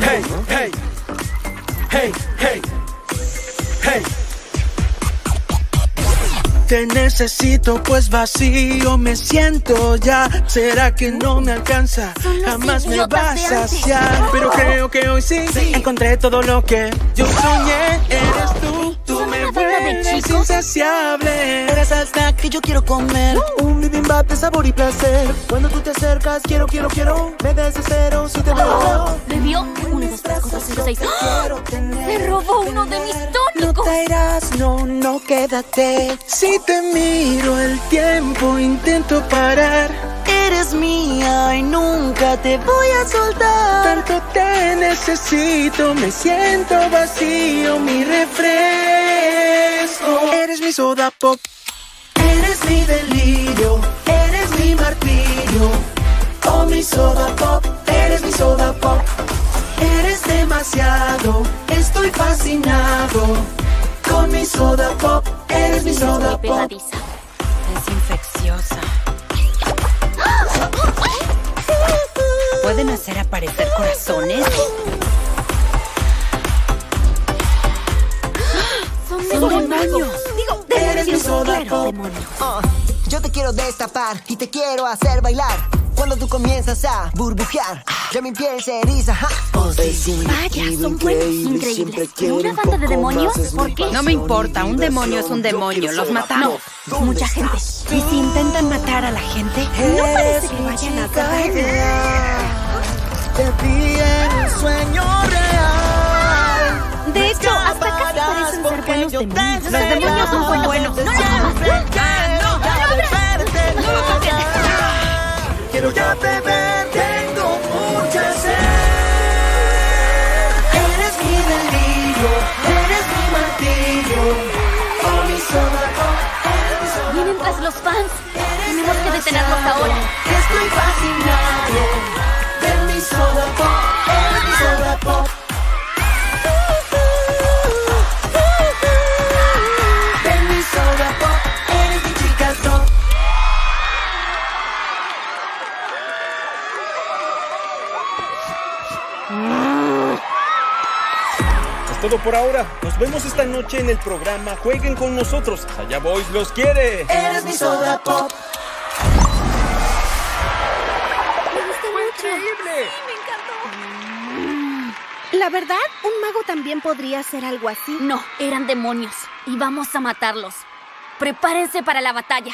Hey, hey, hey, hey, hey. Te necesito pues vacío me siento ya. ¿Será que no me alcanza? Jamás me vas a saciar. Pero creo que hoy sí, Encontré todo lo que yo soñé. Eres tú, tú me vuelves insaciable. Eres el snack que yo quiero comer. Un bibimbap de sabor y placer. Cuando tú te acercas quiero, quiero, quiero. Me desespero si te veo Bebió una, dos, tres, cuatro, cinco, seis. ¡Ah! ¡Se robó uno de mis No tónicos! te irás, no, no, quédate. Si te miro el tiempo intento parar. Eres mía y nunca te voy a soltar. Tanto te necesito, me siento vacío, Eres mi soda pop, Eres mi delirio, eres mi martirio. Oh, mi soda pop, eres mi soda pop. Eres demasiado, estoy fascinado. Con mi soda pop, eres mi soda pop. Pegadiza. Es infecciosa. ¿Pueden hacer aparecer corazones? Soda pop. Ah, yo te quiero destapar y te quiero hacer bailar. Cuando tú comienzas a burbujear, ya mi piel se eriza. ja. Vaya, son buenos, increíbles. ¿Pero una banda de demonios? ¿Por qué? No me importa, un demonio es un demonio, los matamos. Mucha gente. ¿Y si intentan matar a la gente? No parece que vayan a caer. Buenos demonios. Los demonios no son buenos. No lo hagas. Ya no, No. Quiero ya beber, tengo mucha sed. Eres mi delirio, eres mi martirio. Oh, mi soda Vienen tras los fans. Tenemos que detenerlos ahora. Estoy fascinado Es todo por ahora. Nos vemos esta noche en el programa Jueguen con nosotros. Allá Boys los quiere. Eres mi soda pop. Me mucho. La verdad, un mago también podría hacer algo así. No, eran demonios. Y vamos a matarlos. Prepárense para la batalla.